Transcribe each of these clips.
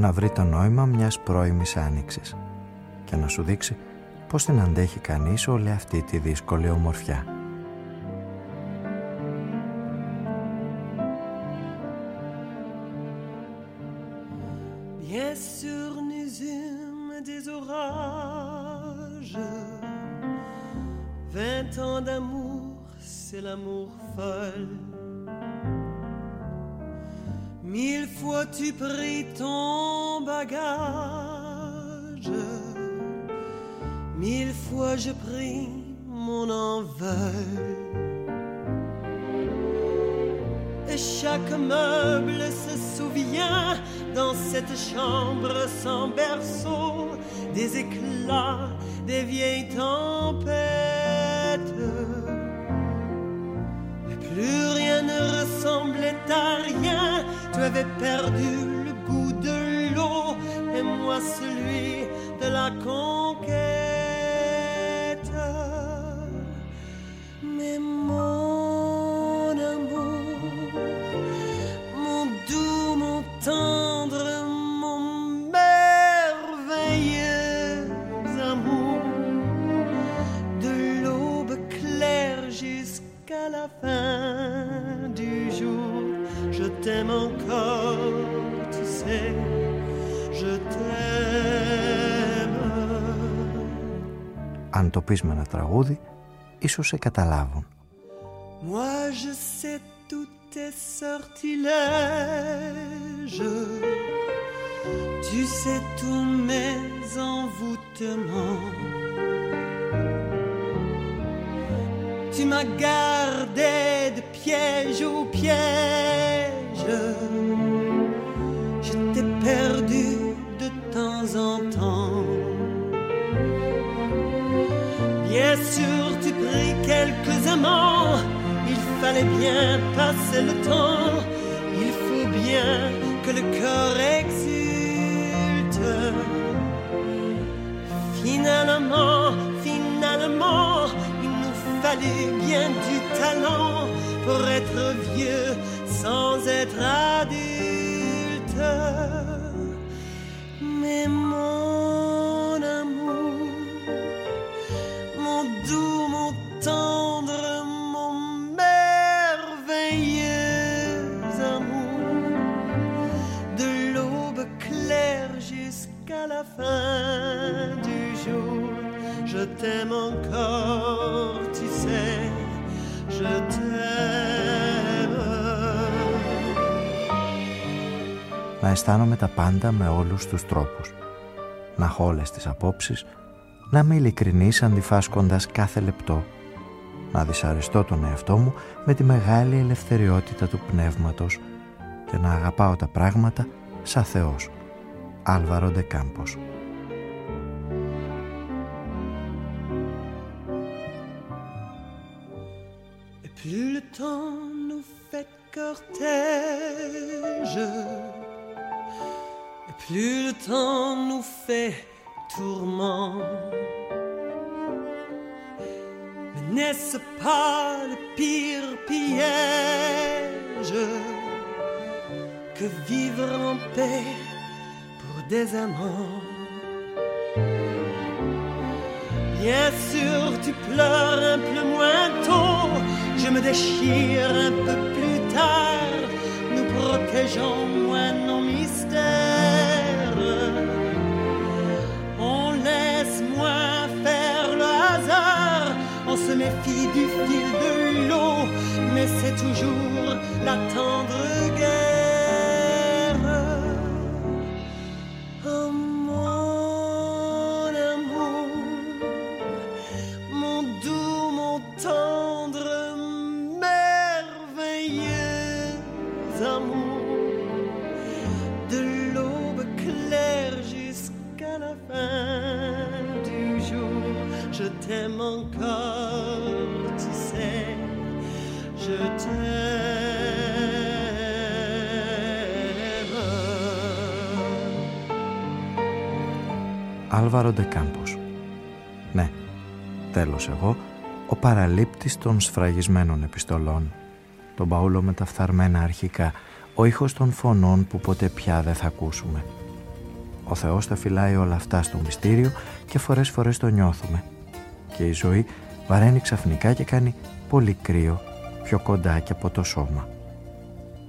να βρει το νόημα μιας πρώιμης άνοιξης και να σου δείξει πώς την αντέχει κανείς όλη αυτή τη δύσκολη ομορφιά. Bien sûr, nous eûmes des orages. Vingt ans d'amour, c'est l'amour folle. Mille fois tu pris ton je pris mon envol. Et chaque meuble se souvient dans cette chambre sans berceau des éclats des vieilles tempêtes. Mais plus rien ne ressemblait à rien tu avais perdu le goût de l'eau et moi celui de la conquête. Αν το πεις με ένα τραγούδι, ίσως σε καταλάβουν. Moi je sais tous tes sortilèges, tu sais tous mes envoûtements. Tu m'as gardé de piège au piège. amants. Il fallait bien passer le temps. Il faut bien que le corps exulte. Finalement, finalement, il nous fallut bien du talent pour être vieux sans être adulte. T'aime encore, tu sais, je t'aime. Να αισθάνομαι τα πάντα με όλους τους τρόπους. Να έχω όλες τις απόψεις, να είμαι ειλικρινής αντιφάσκοντας κάθε λεπτό, να δυσαρεστώ τον εαυτό μου με τη μεγάλη ελευθεριότητα του πνεύματος και να αγαπάω τα πράγματα σαν Θεός. Άλβαρο Ντεκάμπος temps nous fait cortège, et plus le temps nous fait tourment. Mais n'est-ce pas le pire piège que vivre en paix pour des amants? Bien sûr, tu pleures un peu moins tôt, me déchire un peu plus tard, nous protégeons moins nos mystères. On laisse moins faire le hasard, on se méfie du fil de l'eau, mais c'est toujours la tendre Άλβαρο Ντεκάμπος. Ναι, τέλος εγώ, ο παραλήπτης των σφραγισμένων επιστολών. Τον Παούλο με τα φθαρμένα αρχικά, ο ήχος των φωνών που ποτέ πια δεν θα ακούσουμε. Ο Θεός τα φυλάει όλα αυτά στο μυστήριο και φορές φορές το νιώθουμε. Και η ζωή βαραίνει ξαφνικά και κάνει πολύ κρύο, πιο κοντά και από το σώμα.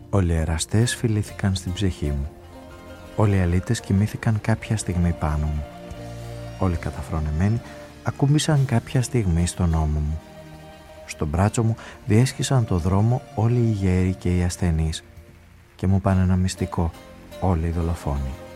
Όλοι οι εραστές φιλήθηκαν στην ψυχή μου. Όλοι οι αλήτες κοιμήθηκαν κάποια στιγμή πάνω μου όλοι καταφρονεμένοι, ακούμπησαν κάποια στιγμή στον ώμο μου. Στον μπράτσο μου διέσχισαν το δρόμο όλοι οι γέροι και οι ασθενείς και μου πάνε ένα μυστικό όλοι οι δολοφόνοι.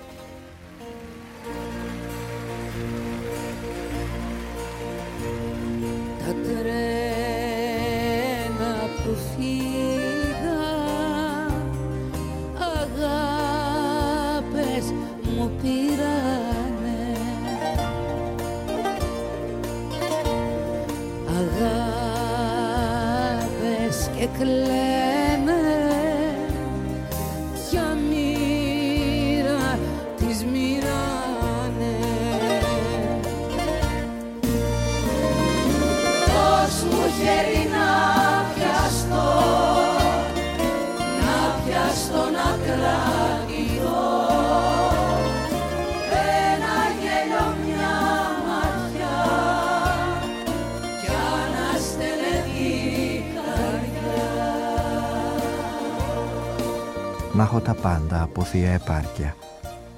Θεία επάρκεια.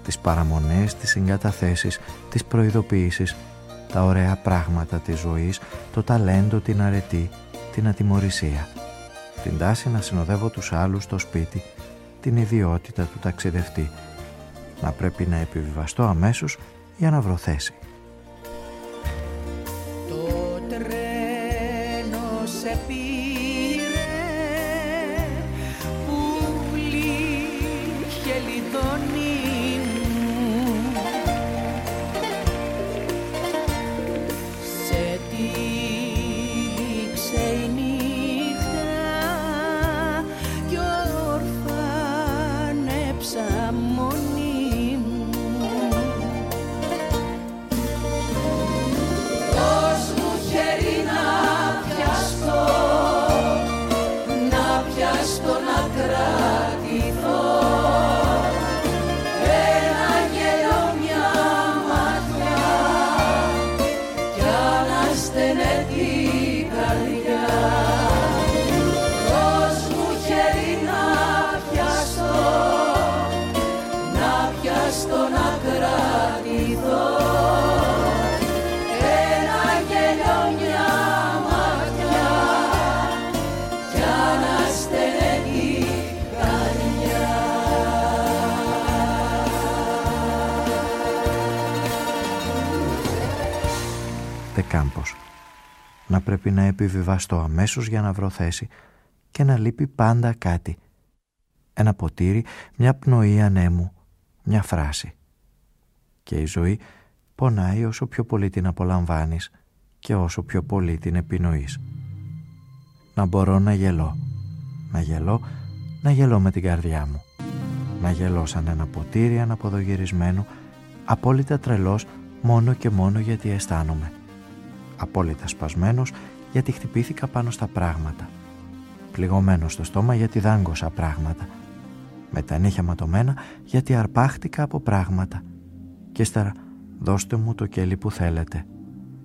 Τις παραμονές, τις συγκαταθέσεις, τις προειδοποιήσεις, τα ωραία πράγματα της ζωής, το ταλέντο, την αρετή, την ατιμορρησία. Την τάση να συνοδεύω τους άλλους στο σπίτι, την ιδιότητα του ταξιδευτή. Να πρέπει να επιβιβαστώ αμέσως για να βρω να επιβιβαστώ αμέσως για να βρω θέση και να λείπει πάντα κάτι. Ένα ποτήρι, μια πνοή ανέμου, μια φράση. Και η ζωή πονάει όσο πιο πολύ την απολαμβάνεις και όσο πιο πολύ την επινοείς. Να μπορώ να γελώ, να γελώ, να γελώ με την καρδιά μου. Να γελώ σαν ένα ποτήρι αναποδογυρισμένο, απόλυτα τρελός μόνο και μόνο γιατί αισθάνομαι. Απόλυτα σπασμένος γιατί χτυπήθηκα πάνω στα πράγματα. Πληγωμένος στο στόμα γιατί δάγκωσα πράγματα. Με τα νύχια ματωμένα γιατί αρπάχτηκα από πράγματα. Και ύστερα δώστε μου το κέλι που θέλετε.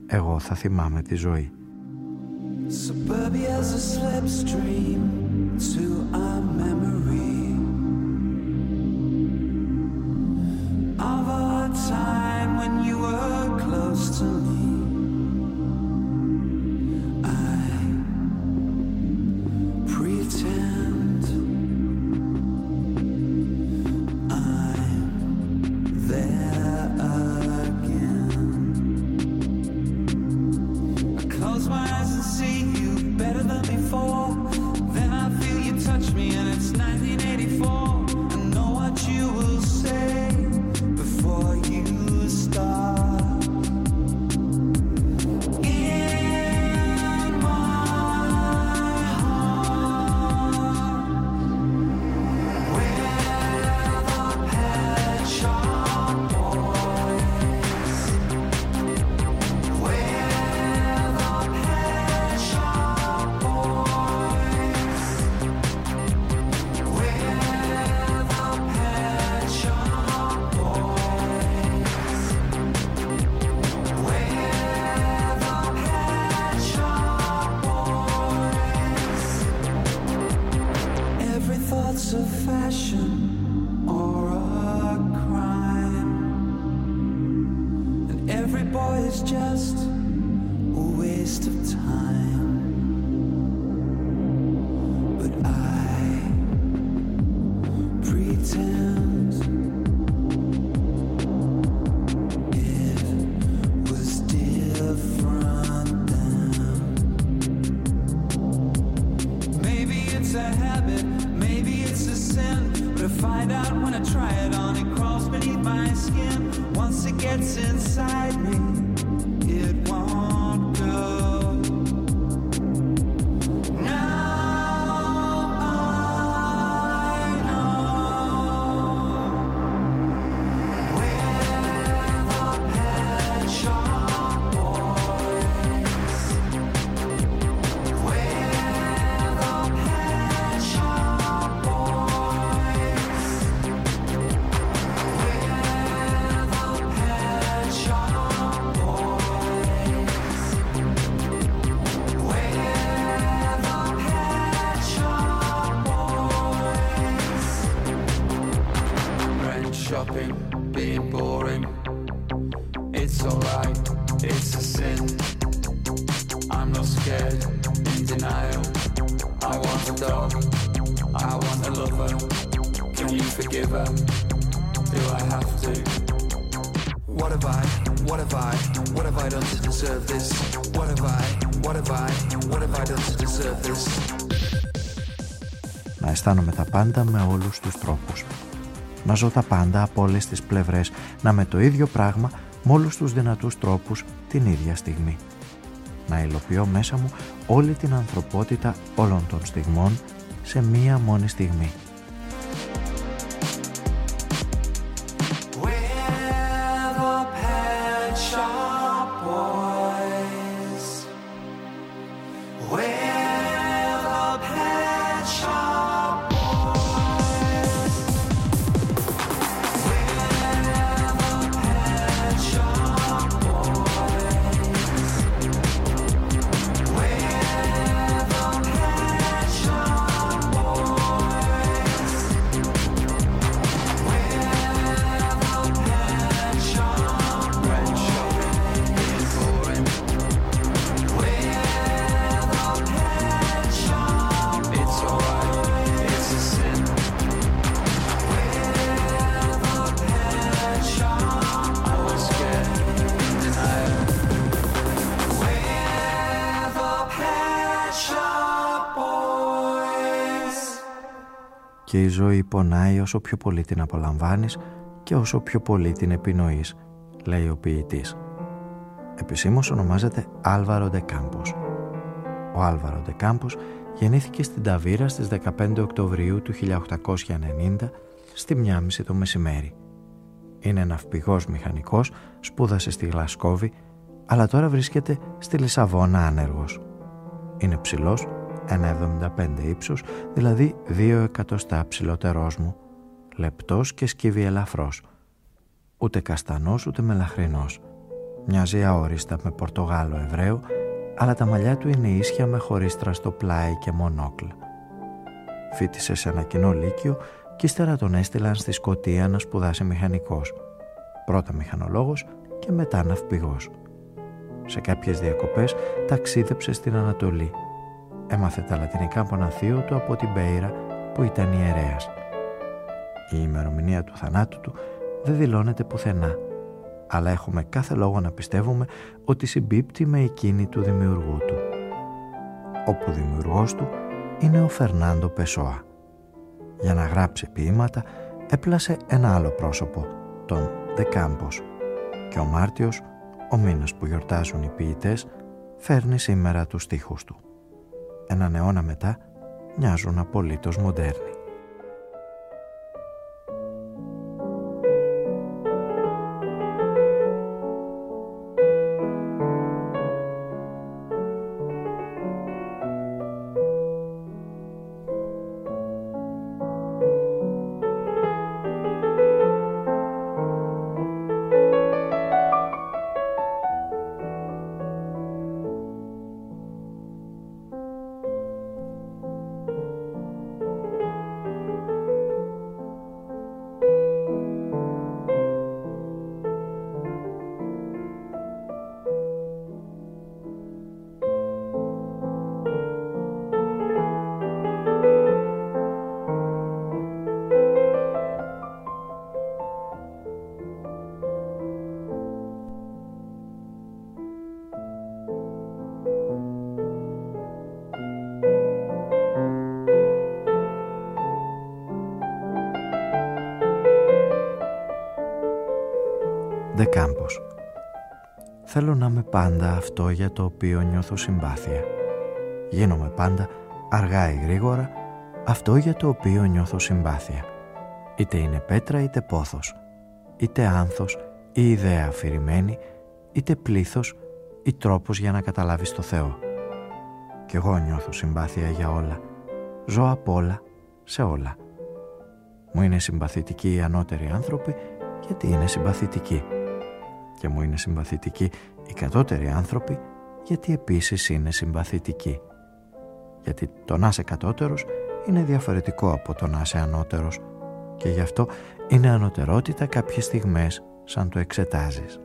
Εγώ θα θυμάμαι τη ζωή. Suburbia's a slipstream to our memory of a time when you were close to me. Να αισθάνομαι τα πάντα με όλους τους τρόπους. Να ζω τα πάντα από όλες τις πλευρές, να με το ίδιο πράγμα με όλους τους δυνατούς τρόπους την ίδια στιγμή. Να υλοποιώ μέσα μου όλη την ανθρωπότητα όλων των στιγμών σε μία μόνη στιγμή. Όσο πιο πολύ την απολαμβάνεις και όσο πιο πολύ την επινοείς, λέει ο ποιητής. Επισήμως ονομάζεται Άλβαρο Ντεκάμπος. Ο Άλβαρο Ντεκάμπος γεννήθηκε στην Ταβίρα στις 15 Οκτωβρίου του 1890 στη Μιάμιση το μεσημέρι. Είναι ναυπηγός μηχανικός, σπούδασε στη Γλασκόβη, αλλά τώρα βρίσκεται στη Λισαβόνα άνεργος. Είναι ψηλός, 1,75 ύψος, δηλαδή 2 εκατοστά ψηλότερός μου, λεπτός και σκύβει ελαφρώς. Ούτε καστανός ούτε μελαχρινός. Μοιάζει αόριστα με Πορτογάλο Εβραίο, αλλά τα μαλλιά του είναι ίσια με χωρίστρα στο πλάι και μονόκλ. Φίτησε σε ένα κοινό λύκειο και ύστερα τον έστειλαν στη Σκωτία να σπουδάσει μηχανικός. Πρώτα μηχανολόγος και μετά ναυπηγός. Σε κάποιες διακοπές ταξίδεψε στην Ανατολή. Έμαθε τα λατινικά από ένα θείο του από την Πέιρα που ήταν ιερέας. Η ημερομηνία του θανάτου του δεν δηλώνεται πουθενά, αλλά έχουμε κάθε λόγο να πιστεύουμε ότι συμπίπτει με εκείνη του δημιουργού του. Όπου δημιουργός του είναι ο Φερνάντο Πεσόα. Για να γράψει ποίηματα έπλασε ένα άλλο πρόσωπο, τον Δεκάμπος. Και ο Μάρτιος, ο μήνας που γιορτάζουν οι ποιητές, φέρνει σήμερα τους στίχους του. Έναν αιώνα μετά μοιάζουν απολύτως μοντέρνοι. Θέλω να είμαι πάντα αυτό για το οποίο νιώθω συμπάθεια. Γίνομαι πάντα, αργά ή γρήγορα, αυτό για το οποίο νιώθω συμπάθεια. Είτε είναι πέτρα είτε πόθος, είτε άνθος ή ιδέα αφηρημένη, είτε πλήθος ή τρόπος για να καταλάβεις το Θεό. Κι εγώ νιώθω συμπάθεια για όλα. Ζω απ' όλα, σε όλα. Μου είναι συμπαθητικοί οι ανώτεροι άνθρωποι γιατί είναι συμπαθητικοί. Και μου είναι συμπαθητικοί οι κατώτεροι άνθρωποι γιατί επίσης είναι συμπαθητικοί. Γιατί το να είσαι κατώτερος είναι διαφορετικό από το να είσαι ανώτερος και γι' αυτό είναι ανωτερότητα κάποιες στιγμές σαν το εξετάζεις.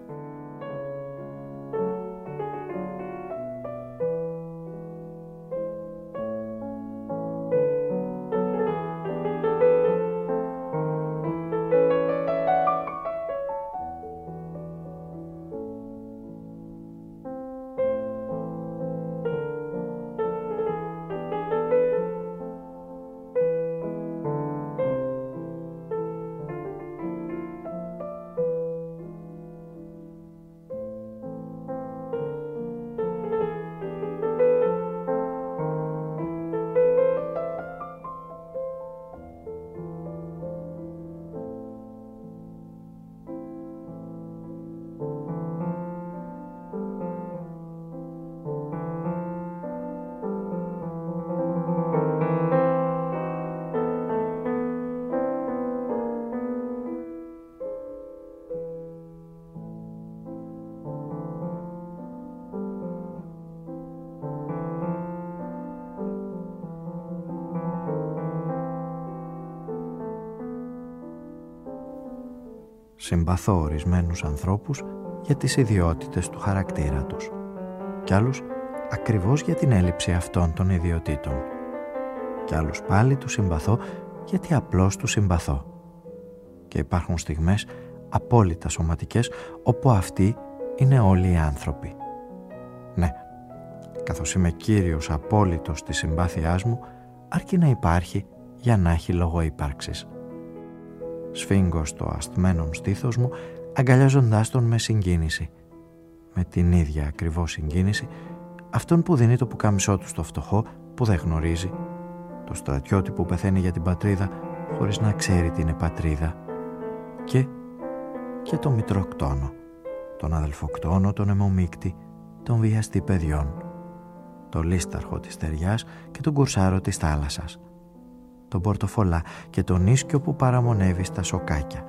Συμπαθώ ορισμένους ανθρώπους για τις ιδιότητες του χαρακτήρα τους. Κι άλλους ακριβώς για την έλλειψη αυτών των ιδιωτήτων. Κι άλλους πάλι τους συμπαθώ γιατί απλώς τους συμπαθώ. Και υπάρχουν στιγμές απόλυτα σωματικές όπου αυτοί είναι όλοι οι άνθρωποι. Ναι, καθώς είμαι κύριος απόλυτος της συμπάθειάς μου αρκεί να υπάρχει για να έχει λόγο ύπαρξης σφίγγω στο ασθμένον στήθος μου αγκαλιάζοντάς τον με συγκίνηση. Με την ίδια ακριβώς συγκίνηση αυτόν που δίνει το πουκάμισό του στο φτωχό που δεν γνωρίζει. Το στρατιώτη που πεθαίνει για την πατρίδα χωρίς να ξέρει τι είναι πατρίδα. Και, και το μητροκτόνο, τον αδελφοκτόνο, τον αιμομίκτη, τον βιαστή παιδιών, το λίσταρχο της ταιριάς και τον κουρσάρο της θάλασσας τον πορτοφολά και τον ίσκιο που παραμονεύει στα σοκάκια.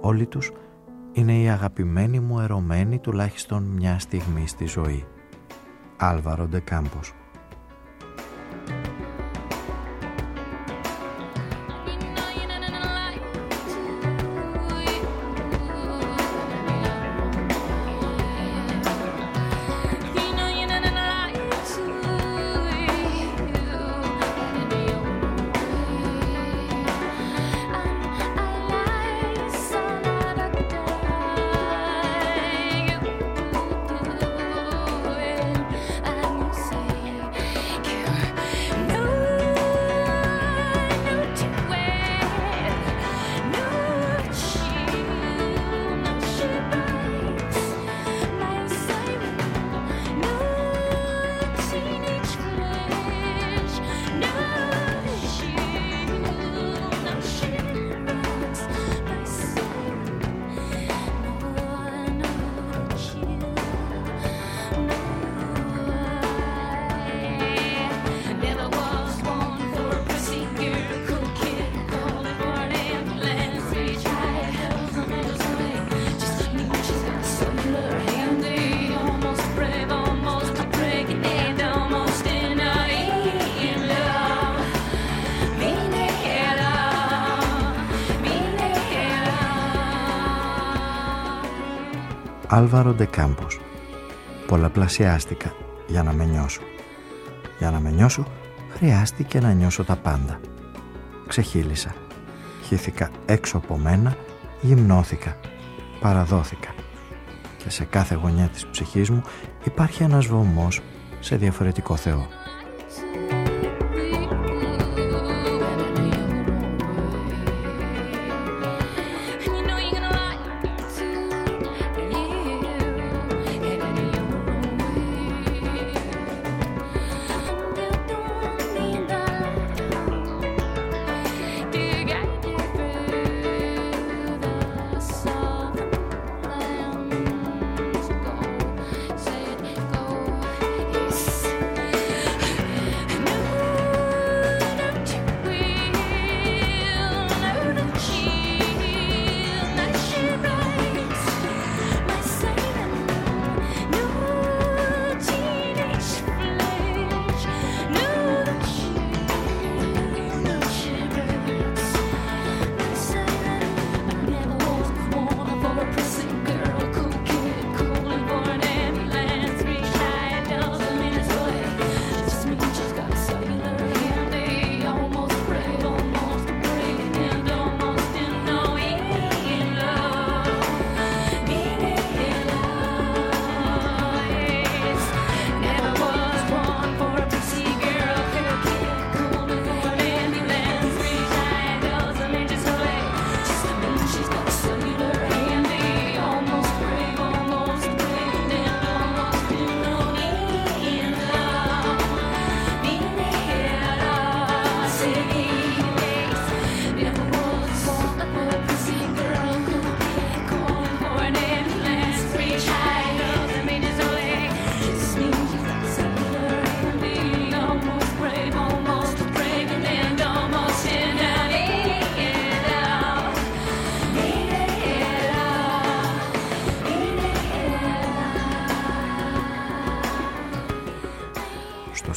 Όλοι τους είναι οι αγαπημένοι μου ερωμένοι τουλάχιστον μια στιγμή στη ζωή. Άλβαρο Ντεκάμπος Άλβαρο Ντεκάμπος. Πολλαπλασιάστηκα για να με νιώσω. Για να με νιώσω χρειάστηκε να νιώσω τα πάντα. Ξεχύλισα. Χύθηκα έξω από μένα, γυμνώθηκα, παραδόθηκα. Και σε κάθε γωνιά της ψυχής μου υπάρχει ένας βωμός σε διαφορετικό Θεό.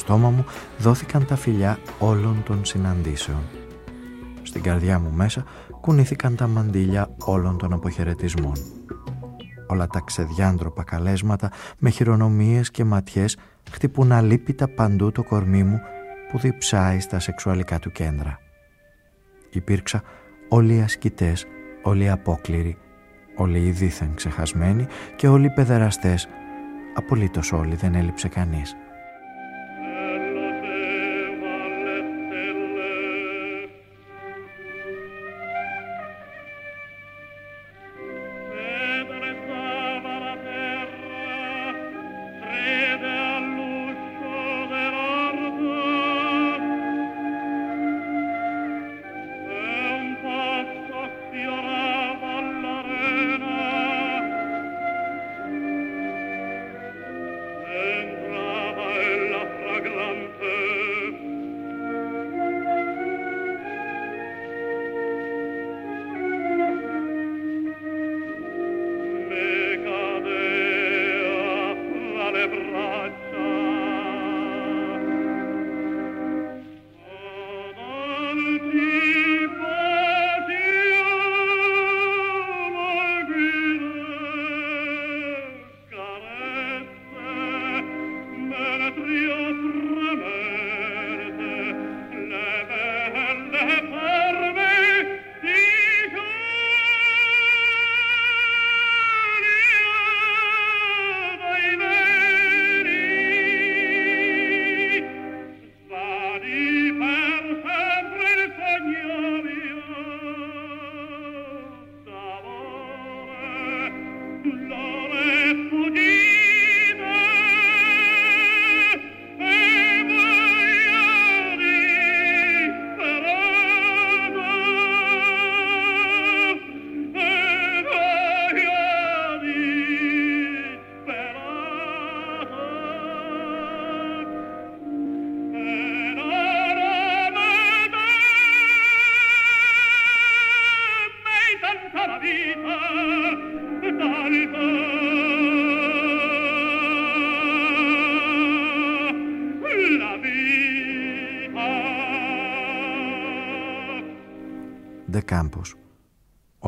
Στόμα μου δόθηκαν τα φιλιά όλων των συναντήσεων. Στην καρδιά μου μέσα κουνήθηκαν τα μαντήλια όλων των αποχαιρετισμών. Όλα τα ξεδιάντροπα καλέσματα με χειρονομίες και ματιές χτυπούν αλίπητα παντού το κορμί μου που διψάει στα σεξουαλικά του κέντρα. Υπήρξα όλοι οι ασκητές, όλοι οι απόκληροι, όλοι οι δίθεν ξεχασμένοι και όλοι οι παιδεραστές. Απολύτως όλοι δεν έλειψε κανείς.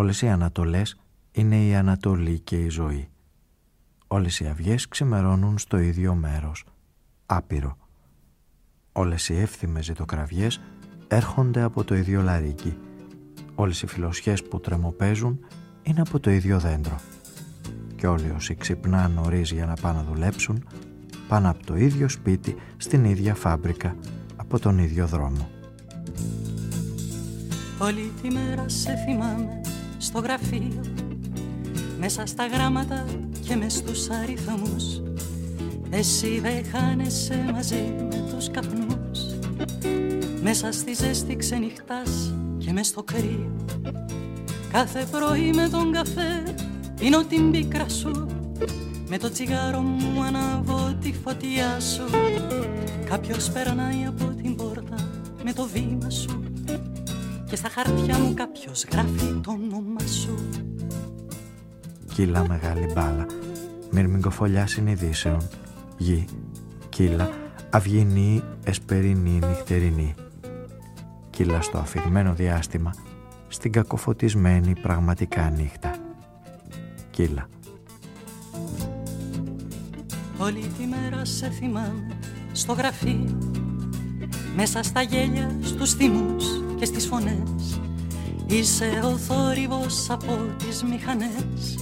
Όλες οι Ανατολές είναι η Ανατολή και η ζωή. Όλες οι αυγές ξημερώνουν στο ίδιο μέρος. Άπειρο. Όλες οι εύθυμες ζητοκραυγές έρχονται από το ίδιο λαρίκι. Όλες οι φιλοσιές που τρεμοπαίζουν είναι από το ίδιο δέντρο. Και όλοι όσοι ξυπνά νωρίς για να πάνε να δουλέψουν, πάνε από το ίδιο σπίτι, στην ίδια φάμπρικα, από τον ίδιο δρόμο. Όλη τη μέρα σε θυμάμαι στο γραφείο Μέσα στα γράμματα και μες στους αριθμούς. Εσύ δεν χάνεσαι μαζί με τους καπνούς. Μέσα στη ζέστη ξενυχτάς και μες στο κρύο. Κάθε πρωί με τον καφέ πίνω την πίκρα σου. Με το τσιγάρο μου αναβώ τη φωτιά σου. Κάποιος περνάει από την πόρτα με το βήμα σου και στα χαρτιά μου κάποιος γράφει το όνομα σου. Κύλα μεγάλη μπάλα Μυρμικοφολιά συνειδήσεων Γη, κύλα, αυγινή, εσπερινή, νυχτερινή. Κύλα στο αφηρημένο διάστημα Στην κακοφωτισμένη πραγματικά νύχτα. Κύλα Όλη τη μέρα σε θυμάμαι στο γραφείο Μέσα στα γέλια, στους θυμούς και στις φωνές. Είσαι ο θόρυβος από τις μηχανές.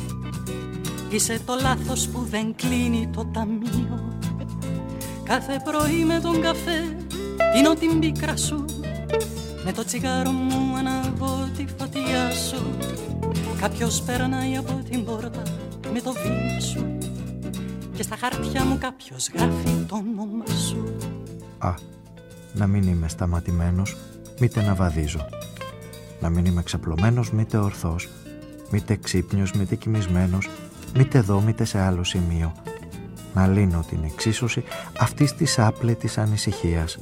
Είσαι το λάθος που δεν κλείνει το ταμείο. Κάθε πρωί με τον καφέ πίνω την πίκρα σου. Με το τσιγάρο μου αναβώ τη φωτιά σου. Κάποιος περνάει από την πόρτα με το βήμα σου. Και στα χαρτιά μου κάποιος γράφει το όνομα σου. Α, να μην είμαι σταματημένος μήτε να βαδίζω. Να μην είμαι ξαπλωμένος μήτε ορθός, μήτε ξύπνιος μήτε κοιμισμένος, μήτε εδώ μήτε σε άλλο σημείο. Να λύνω την εξίσωση αυτής της άπλετης ανησυχίας.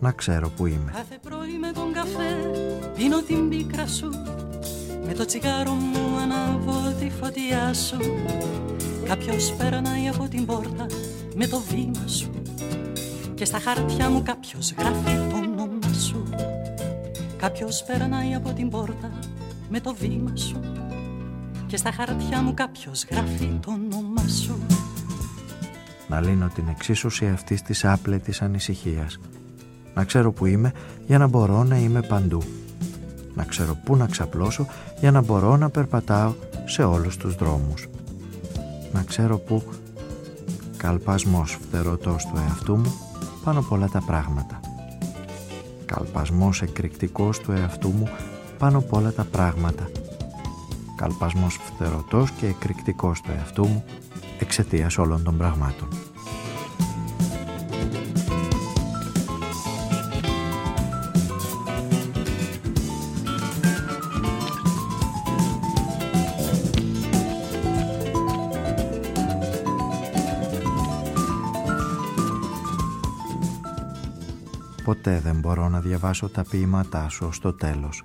Να ξέρω που είμαι. Κάθε πρωί με τον καφέ πίνω την πίκρα σου με το τσιγάρο μου αναβώ τη φωτιά σου Κάποιος περνάει από την πόρτα με το βήμα σου Και στα χαρτιά μου κάποιος γράφει το όνομα σου. Κάποιος περνάει από την πόρτα με το βήμα σου Και στα χαρτιά μου κάποιος γράφει το όνομα σου. Να λύνω την εξίσωση αυτής της άπλετης ανησυχίας. Να ξέρω που είμαι για να μπορώ να είμαι παντού. Να ξέρω πού να ξαπλώσω για να μπορώ να περπατάω σε όλους τους δρόμους. Να ξέρω πού καλπασμός φτερωτός του εαυτού μου πάνω από όλα τα πράγματα. Καλπασμός εκρηκτικός του εαυτού μου πάνω από όλα τα πράγματα. Καλπασμός φτερωτός και εκρηκτικός του εαυτού μου εξαιτίας όλων των πραγμάτων. Ποτέ δεν μπορώ να διαβάσω τα ποίηματά σου στο τέλος.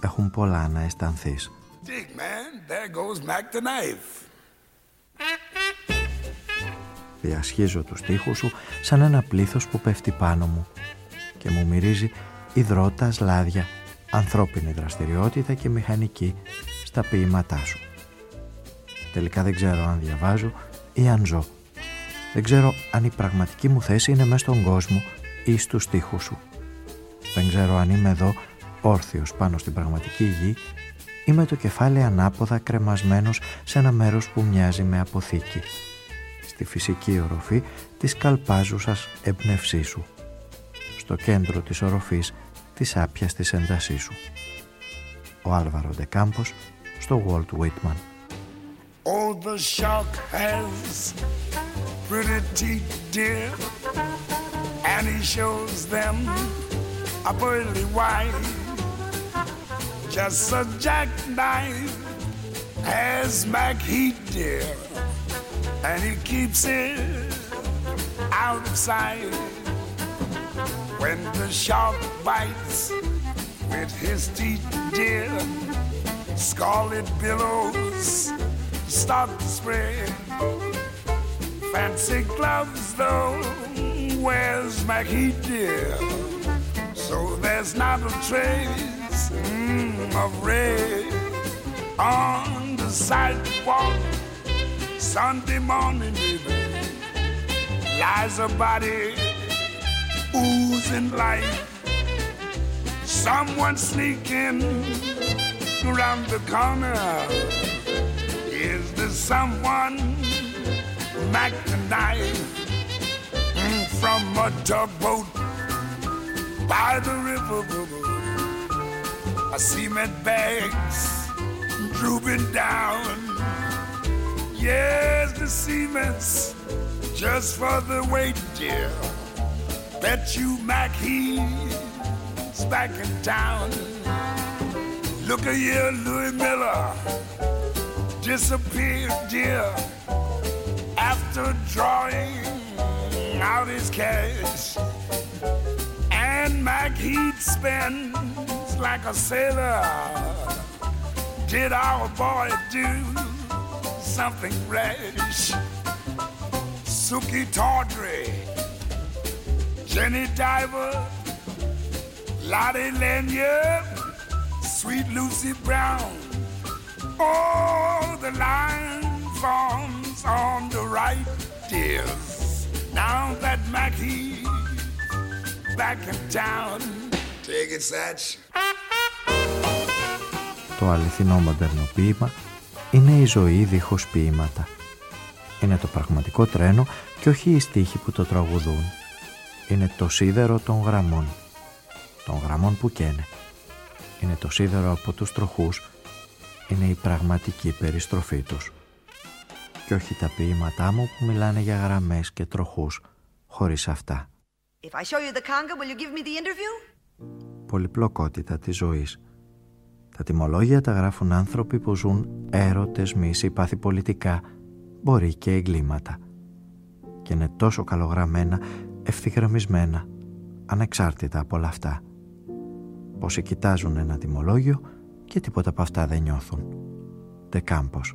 Έχουν πολλά να αισθανθείς. Διασχίζω τους τοίχους σου σαν ένα πλήθος που πέφτει πάνω μου και μου μυρίζει υδρότας, λάδια, ανθρώπινη δραστηριότητα και μηχανική στα ποίηματά σου. Τελικά δεν ξέρω αν διαβάζω ή αν ζω. Δεν ξέρω αν η πραγματική μου θέση είναι μέσα στον κόσμο ή στους στίχους σου. Δεν ξέρω αν είμαι εδώ όρθιος πάνω στην πραγματική γη ή με το κεφάλι ανάποδα κρεμασμένος σε ένα μέρος που μοιάζει με αποθήκη. Στη φυσική οροφή της καλπάζουσας εμπνευσή σου. Στο κέντρο της οροφής της άπιας της έντασής σου. Ο Άλβαρο Ντεκάμπος στο Walt Whitman. Oh, the shark has pretty teeth, dear. And he shows them a pearly white. Just a jackknife has Mac Heat, dear, and he keeps it out of sight. When the shark bites with his teeth, dear, scarlet billows start to spread. Fancy gloves, though where's Mackie dear? So there's not a trace mm, of red on the sidewalk. Sunday morning, baby, lies a body oozing light. Someone sneaking around the corner. Is there someone Mac the knife? From a tugboat by the river. I cement bags drooping down. Yes, the cement's just for the weight, dear. Bet you Mac he's back in town. Look at here, Louis Miller disappeared, dear, after drawing out his cash. And Mac he'd spend like a sailor. Did our boy do something rash? Suki Tawdry, Jenny Diver, Lottie Lanyard, Sweet Lucy Brown. Oh, the line forms on the right, dears. Now that Mackie's back in town. Take it, Satch. Το αληθινό μοντέρνο ποίημα είναι η ζωή δίχως ποίηματα. Είναι το πραγματικό τρένο και όχι οι στίχοι που το τραγουδούν. Είναι το σίδερο των γραμμών. Των γραμμών που καίνε. Είναι το σίδερο από τους τροχούς. Είναι η πραγματική περιστροφή τους και όχι τα ποίηματά μου που μιλάνε για γραμμές και τροχούς χωρίς αυτά. If I show you the conga, will you give me the interview? Πολυπλοκότητα της ζωής. Τα τιμολόγια τα γράφουν άνθρωποι που ζουν έρωτες, μίση, πάθη πολιτικά, μπορεί και εγκλήματα. Και είναι τόσο καλογραμμένα, ευθυγραμμισμένα, ανεξάρτητα από όλα αυτά. Πόσοι κοιτάζουν ένα τιμολόγιο και τίποτα από αυτά δεν νιώθουν. Τεκάμπος.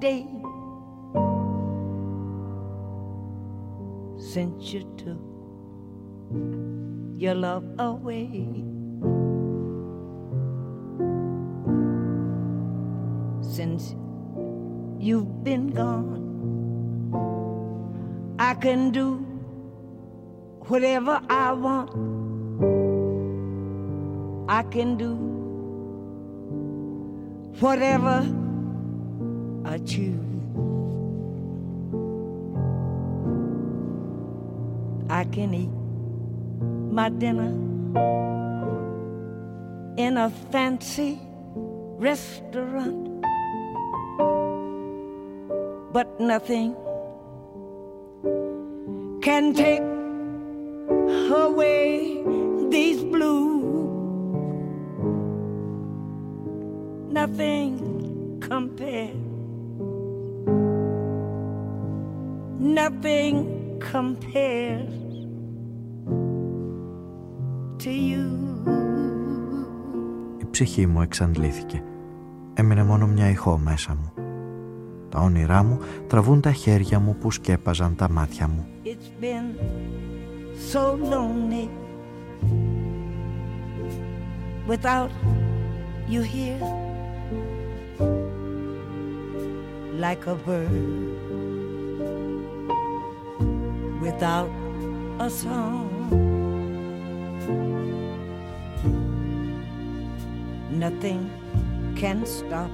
day since you took your love away. Since you've been gone, I can do whatever I want. I can do whatever I choose. I can eat my dinner in a fancy restaurant, but nothing can take Nothing compares to you. Η ψυχή μου εξαντλήθηκε. Έμεινε μόνο μια ηχό μέσα μου. Τα όνειρά μου τραβούν τα χέρια μου που σκέπαζαν τα μάτια μου. It's been so lonely without you here, like a bird without a song. Nothing can stop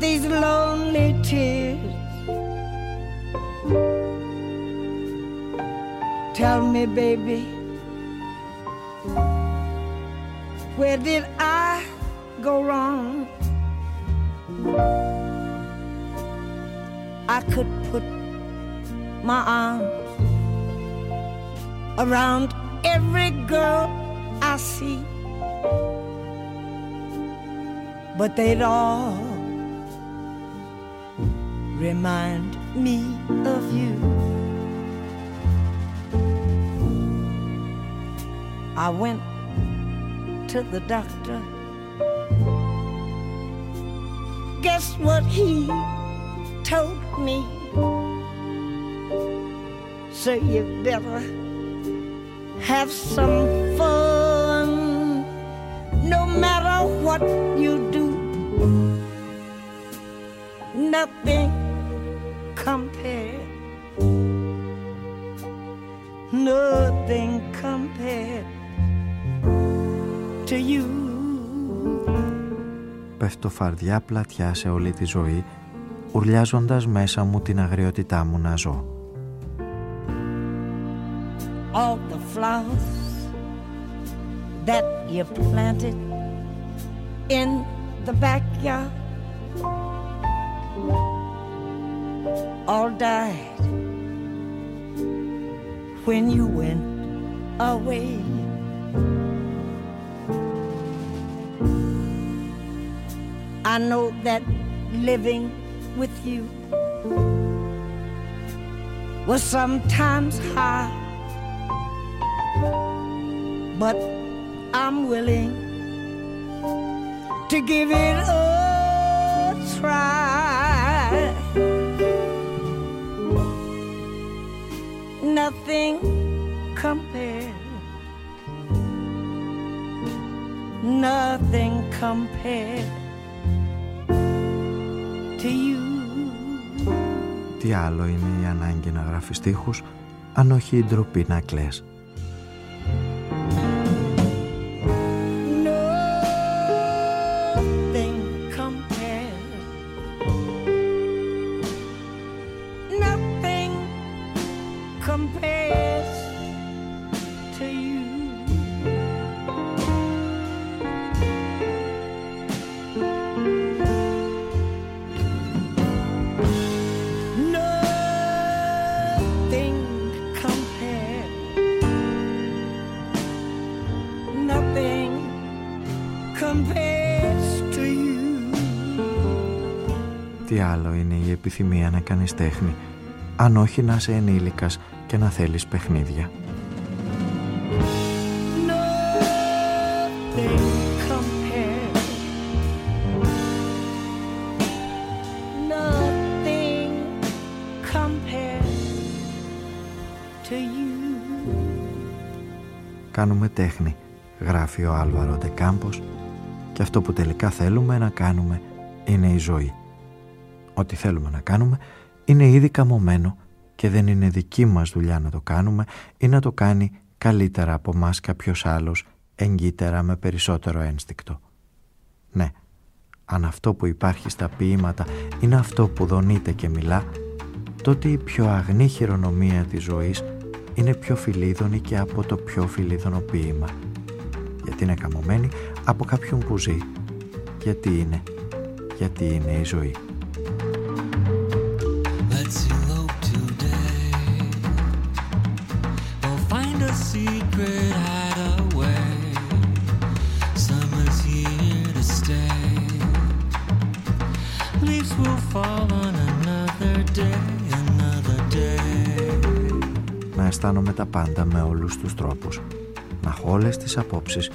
these lonely tears. Tell me, baby, where did I go wrong? I could put my arms around every girl I see, but they'd all remind me of you. I went to the doctor. Guess what he told me? So you better have some fun no matter what you do. Nothing compared. Nothing compared to you. Πέφτω φαρδιά πλατιά σε όλη τη ζωή, ουρλιάζοντας μέσα μου την αγριότητά μου να ζω. All the flowers that you planted in the backyard all died when you went away. I know that living with you was sometimes hard, but I'm willing to give it a try. Nothing compares. Nothing compared to you. Τι άλλο είναι η ανάγκη να γράφεις στίχους, αν όχι η ντροπή να κλαις; Επιθυμία να κάνεις τέχνη, αν όχι να είσαι ενήλικας και να θέλεις παιχνίδια. Κάνουμε τέχνη, γράφει ο Άλβαρο Ντεκάμπος και αυτό που τελικά θέλουμε να κάνουμε είναι η ζωή. Ό,τι θέλουμε να κάνουμε είναι ήδη καμωμένο και δεν είναι δική μας δουλειά να το κάνουμε ή να το κάνει καλύτερα από μας κάποιος άλλος, εγκύτερα με περισσότερο ένστικτο. Ναι, αν αυτό που υπάρχει στα ποίηματα είναι αυτό που δονείται και μιλά, τότε η πιο αγνή χειρονομία της ζωής είναι πιο φιλίδωνη και από το πιο φιλίδωνο ποίημα. Γιατί είναι καμωμένη από κάποιον που ζει. Γιατί είναι. Γιατί είναι η ζωή. Τα πάντα με όλους τους τρόπους. Να έχω όλες τις απόψεις.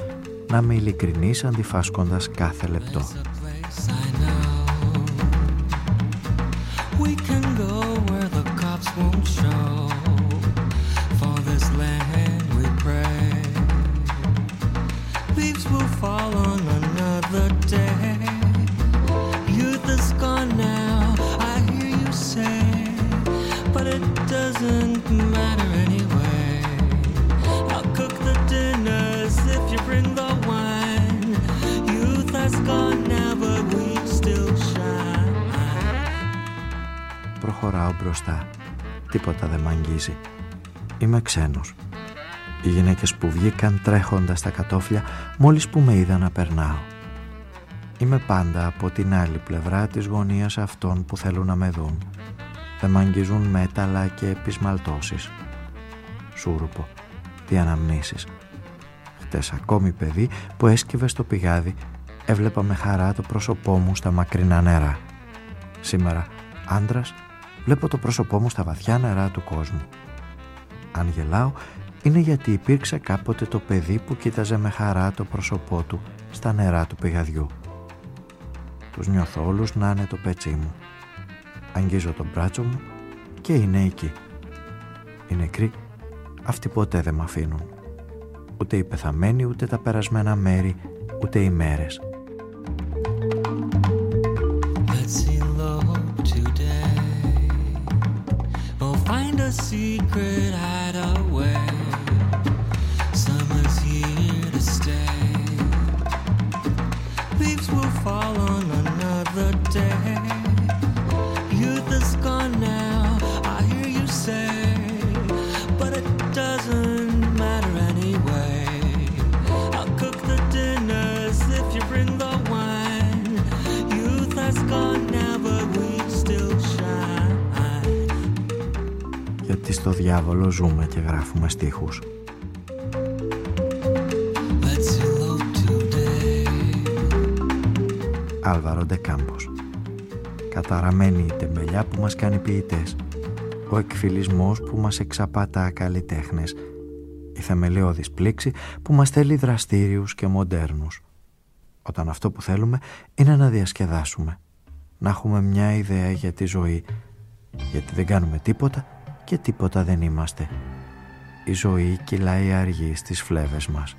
Να είμαι ειλικρινής αντιφάσκοντας κάθε λεπτό. Τίποτα δεν μ' αγγίζει. Είμαι ξένος. Οι γυναίκες που βγήκαν τρέχοντας στα κατόφλια μόλις που με είδαν να περνάω. Είμαι πάντα από την άλλη πλευρά της γωνίας αυτών που θέλουν να με δουν. Δεν μ' αγγίζουν μέταλλα και επισμαλτώσεις. Σούρουπο. Τι αναμνήσεις. Χτες ακόμη παιδί που έσκυβε στο πηγάδι έβλεπα με χαρά το πρόσωπό μου στα μακρινά νερά. Σήμερα άντρας βλέπω το πρόσωπό μου στα βαθιά νερά του κόσμου. Αν γελάω είναι γιατί υπήρξε κάποτε το παιδί που κοίταζε με χαρά το πρόσωπό του στα νερά του πηγαδιού. Τους νιώθω όλους να είναι το πέτσί μου. Αγγίζω τον μπράτσο μου και είναι εκεί. Οι νεκροί αυτοί ποτέ δεν με αφήνουν. Ούτε οι πεθαμένοι, ούτε τα περασμένα μέρη, ούτε οι μέρες. Secret hideaway. Στο διάβολο ζούμε και γράφουμε στίχους. Άλβαρο Ντεκάμπος Καταραμένη η τεμπελιά που μας κάνει ποιητές. Ο εκφυλισμός που μας εξαπατά καλλιτέχνες. Η θεμελιώδης πλήξη που μας θέλει δραστήριους και μοντέρνους. Όταν αυτό που θέλουμε είναι να διασκεδάσουμε. Να έχουμε μια ιδέα για τη ζωή. Γιατί δεν κάνουμε τίποτα και τίποτα δεν είμαστε. Η ζωή κυλάει αργή στις φλέβες μας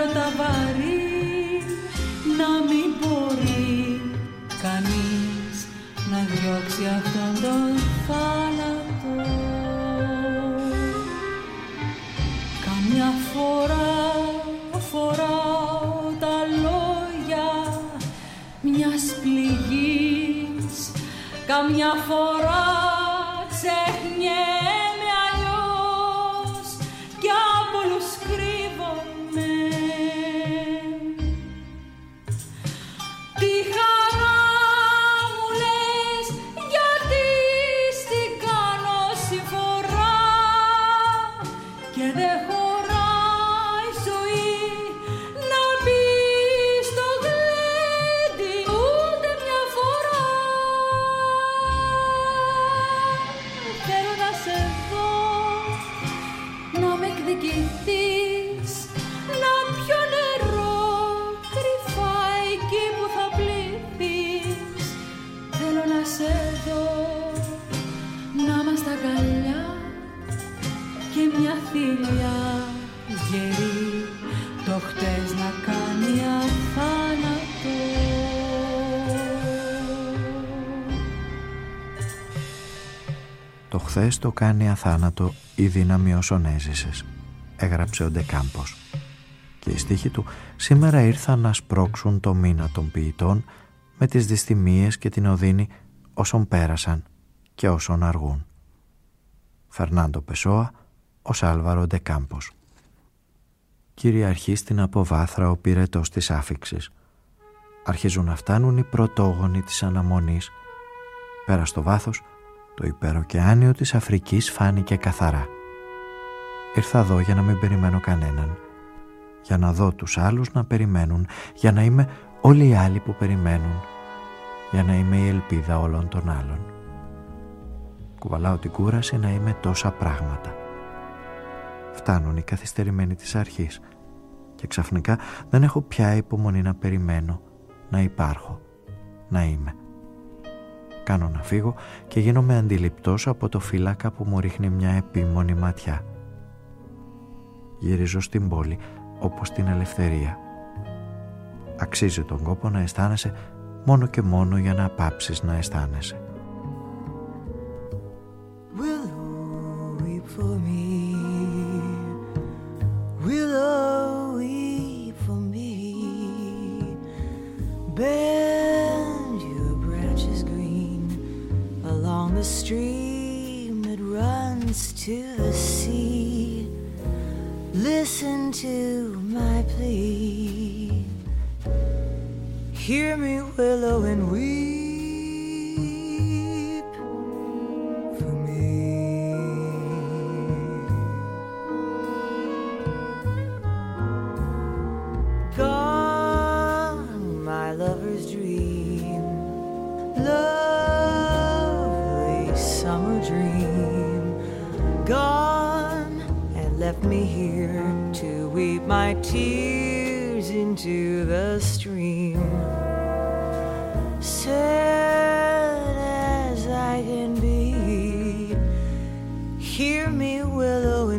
με ρωτά βαρύ να μην μπορεί κανείς να διώξει αυτόν τον θάνατο. Καμιά φορά φοράω τα λόγια μιας πληγής Καμιά φορά Το χθες το κάνει αθάνατο η δύναμη όσων έζησες, έγραψε ο Ντεκάμπος. Και οι στίχοι του σήμερα ήρθαν να σπρώξουν το μήνα των ποιητών με τις δυστημίες και την οδύνη όσων πέρασαν και όσων αργούν. Φερνάντο Πεσόα, ο Σάλβαρο Ντεκάμπος. Κυριαρχεί στην αποβάθρα ο πυρετός της άφηξης. Αρχίζουν να φτάνουν οι πρωτόγονοι της αναμονής. Πέρα στο βάθος το υπεροκεάνιο της Αφρικής φάνηκε καθαρά. Ήρθα εδώ για να μην περιμένω κανέναν. Για να δω τους άλλους να περιμένουν. Για να είμαι όλοι οι άλλοι που περιμένουν. Για να είμαι η ελπίδα όλων των άλλων. Κουβαλάω την κούραση να είμαι τόσα πράγματα. Φτάνουν οι καθυστερημένοι της αρχής. Και ξαφνικά δεν έχω πια υπομονή να περιμένω. Να υπάρχω. Να είμαι κάνω να φύγω και γίνομαι αντιληπτός από το φύλακα που μου ρίχνει μια επίμονη ματιά. Γυρίζω στην πόλη όπως την ελευθερία. Αξίζει τον κόπο να αισθάνεσαι μόνο και μόνο για να πάψεις να αισθάνεσαι. Willow, weep for me; Willow, along the stream that runs to the sea. Listen to my plea. Hear me, willow, and weep for me. Gone, my lover's dream, lovely Gone and left me here to weep my tears into the stream. Sad as I can be, hear me, willow,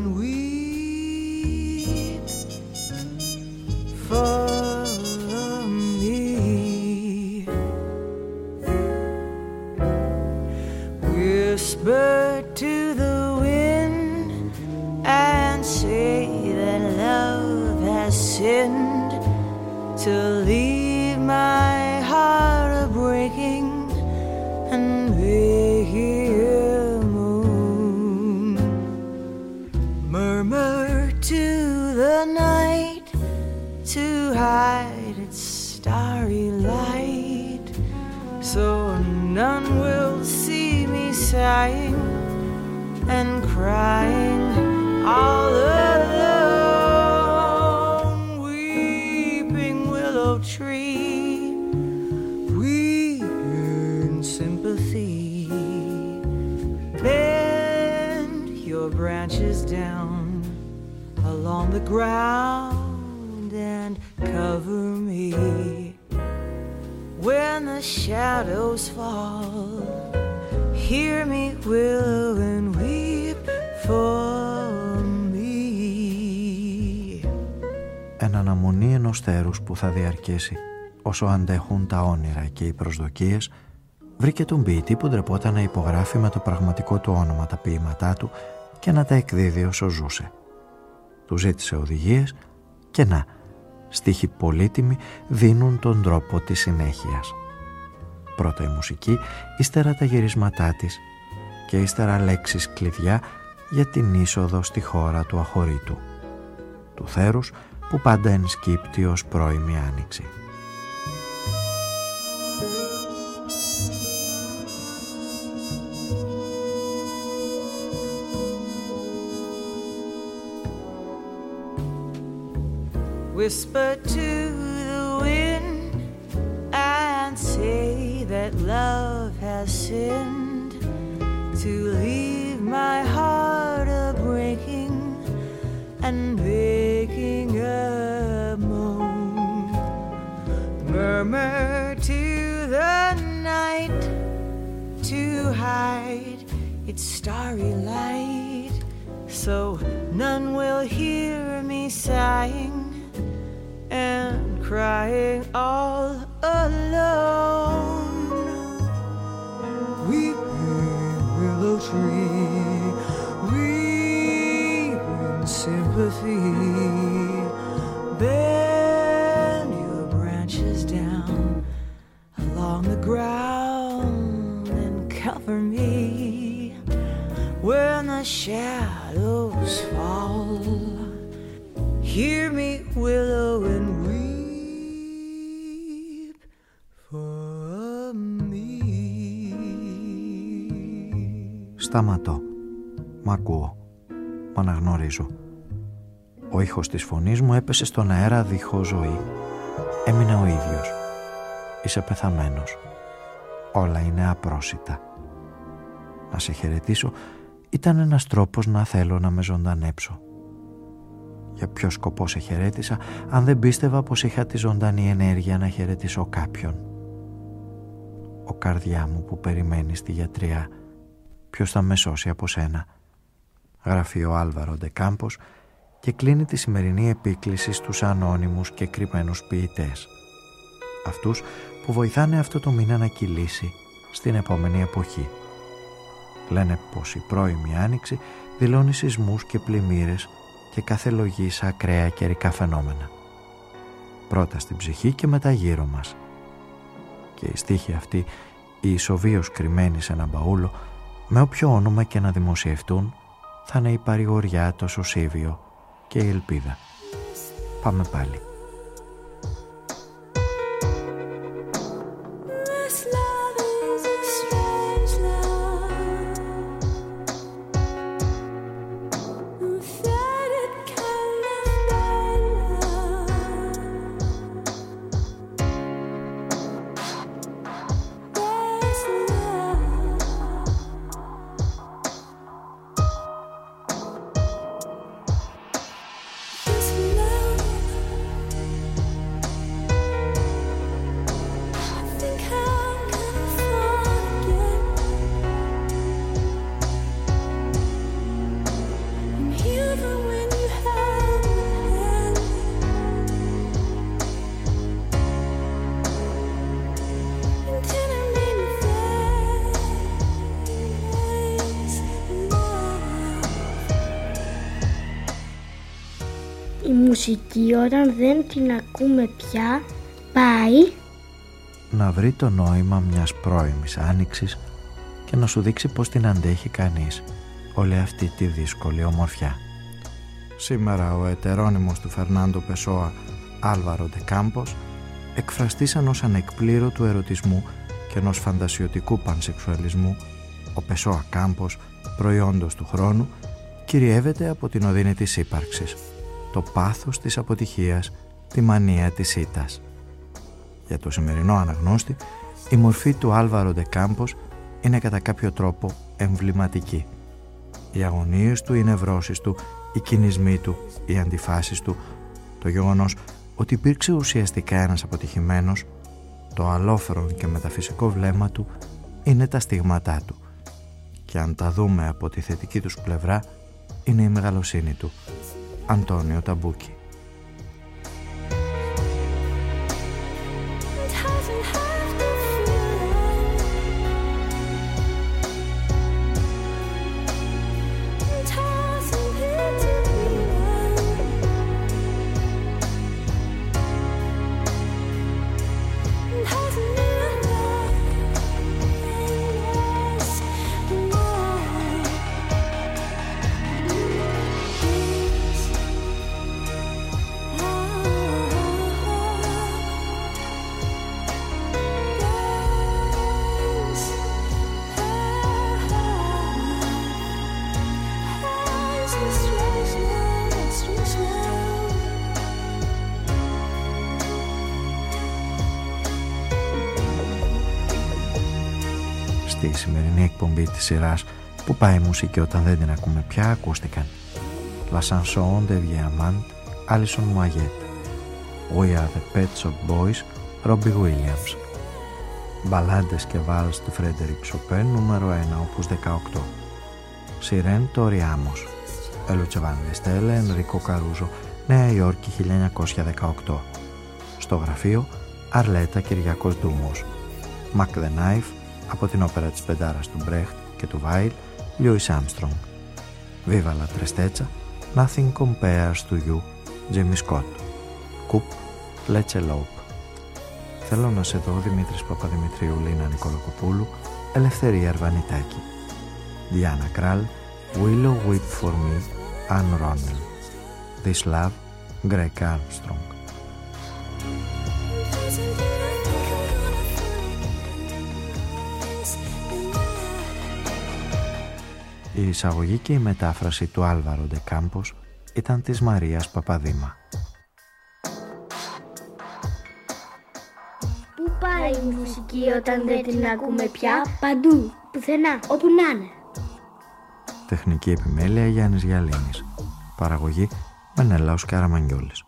and crying all alone. Weeping willow tree, we yearn sympathy. Bend your branches down along the ground and cover me when the shadows fall. Hear me, willow, and weep for me. Εν αναμονή ενός θέρους που θα διαρκέσει όσο αντέχουν τα όνειρα και οι προσδοκίες βρήκε τον ποιητή που ντρεπόταν να υπογράφει με το πραγματικό του όνομα τα ποίηματά του και να τα εκδίδει όσο ζούσε. Του ζήτησε οδηγίες και να, στίχοι πολύτιμοι δίνουν τον τρόπο της συνέχειας. Πρώτα η μουσική, ύστερα τα γυρίσματά της και ύστερα λέξεις κλειδιά για την είσοδο στη χώρα του αχωρήτου. Του θέρους που πάντα ενσκύπτει ως πρώιμη άνοιξη. Whisper to love has sinned to leave my heart a breaking and making a moan. Murmur to the night to hide its starry light so none will hear me sighing and crying all alone. Tree, weeping sympathy, bend your branches down along the ground and cover me when the shadows fall. Hear me, Σταματώ. Μ' ακούω. Μ' αναγνωρίζω. Ο ήχος της φωνής μου έπεσε στον αέρα δίχως ζωή. Έμεινε ο ίδιος. Είσαι πεθαμένος. Όλα είναι απρόσιτα. Να σε χαιρετήσω ήταν ένας τρόπος να θέλω να με ζωντανέψω. Για ποιο σκοπό σε χαιρέτησα αν δεν πίστευα πως είχα τη ζωντανή ενέργεια να χαιρετήσω κάποιον. Ο καρδιά μου που περιμένει στη γιατριά ποιος θα με σώσει από σένα. Γράφει ο Άλβαρο Ντεκάμπος και κλείνει τη σημερινή επίκληση στους ανώνυμους και κρυμμένους ποιητές. Αυτούς που βοηθάνε αυτό το μήνα να κυλήσει στην επόμενη εποχή. Λένε πως η πρώιμη άνοιξη δηλώνει σεισμούς και πλημμύρες και κάθε λογή σε ακραία καιρικά φαινόμενα. Πρώτα στην ψυχή και μετά γύρω μας. Και η στίχη αυτή, η ισοβίως κρυμμένη σε ένα μπαούλο, με όποιο όνομα και να δημοσιευτούν, θα είναι η παρηγοριά, το σωσίβιο και η ελπίδα. Πάμε πάλι. Μουσική όταν δεν την ακούμε πια πάει να βρει το νόημα μιας πρώιμης άνοιξης και να σου δείξει πως την αντέχει κανείς όλη αυτή τη δύσκολη ομορφιά. Σήμερα ο ετερόνυμος του Φερνάντο Πεσόα Άλβαρο Ντεκάμπος εκφραστής ενός ανεκπλήρωτου ερωτισμού και ενός φαντασιωτικού πανσεξουαλισμού ο Πεσόα Κάμπος προϊόντος του χρόνου κυριεύεται από την οδύνη της ύπαρξης το πάθος της αποτυχίας τη μανία της ήττας για το σημερινό αναγνώστη η μορφή του Άλβαρο Ντεκάμπος είναι κατά κάποιο τρόπο εμβληματική οι αγωνίες του, οι νευρώσεις του Οι κινησμοί του, οι αντιφάσεις του, το γεγονός ότι υπήρξε ουσιαστικά ένας αποτυχημένος, το αλόφερον και μεταφυσικό βλέμμα του είναι τα στιγματά του. Και αν τα δούμε από τη θετική τους πλευρά, είναι η μεγαλοσύνη του. Antonio Tabucchi. Στη σημερινή εκπομπή της σειράς που πάει η μουσική όταν δεν την ακούμε πια ακούστηκαν La Chanson de Diamant, Alison Moyet We Are The Pets of Boys, Robbie Williams Μπαλάντες και βάλς του Φρέντερικ Σοπέν νούμερο 1 οπούς 18 Σιρέν Τόρι Άμος Ελουτσεβάν Λεστέλε Ενρίκο Καρούζο Νέα Υόρκη 1918 Στο γραφείο Αρλέτα Κυριακός Ντούμος. Mac the Knife από την όπερα της πεντάρας του Μπρέχτ και του Βάιλ, Λιούις Άμστρονγκ. Βίβα La Τρεστέτσα, Nothing Compares to You, Jimmy Scott. Κουπ, Let's Elope. Θέλω να σε δω Δημήτρης Παπαδημητρίου, Λίνα Νικολακοπούλου, Ελευθερία Αρβανιτάκη. Διάννα Κράλ, Willow Weep for Me, Anne Ronell. This Love, Greg Armstrong. Η εισαγωγή και η μετάφραση του Άλβαρο Ντεκάμπος ήταν της Μαρίας Παπαδήμα. Πού πάει η μουσική όταν δεν την ακούμε πια; Παντού, πουθενά, όπου να είναι. Τεχνική επιμέλεια Γιάννης Γιαλίνης. Παραγωγή Μενέλαος Καραμανιόλης.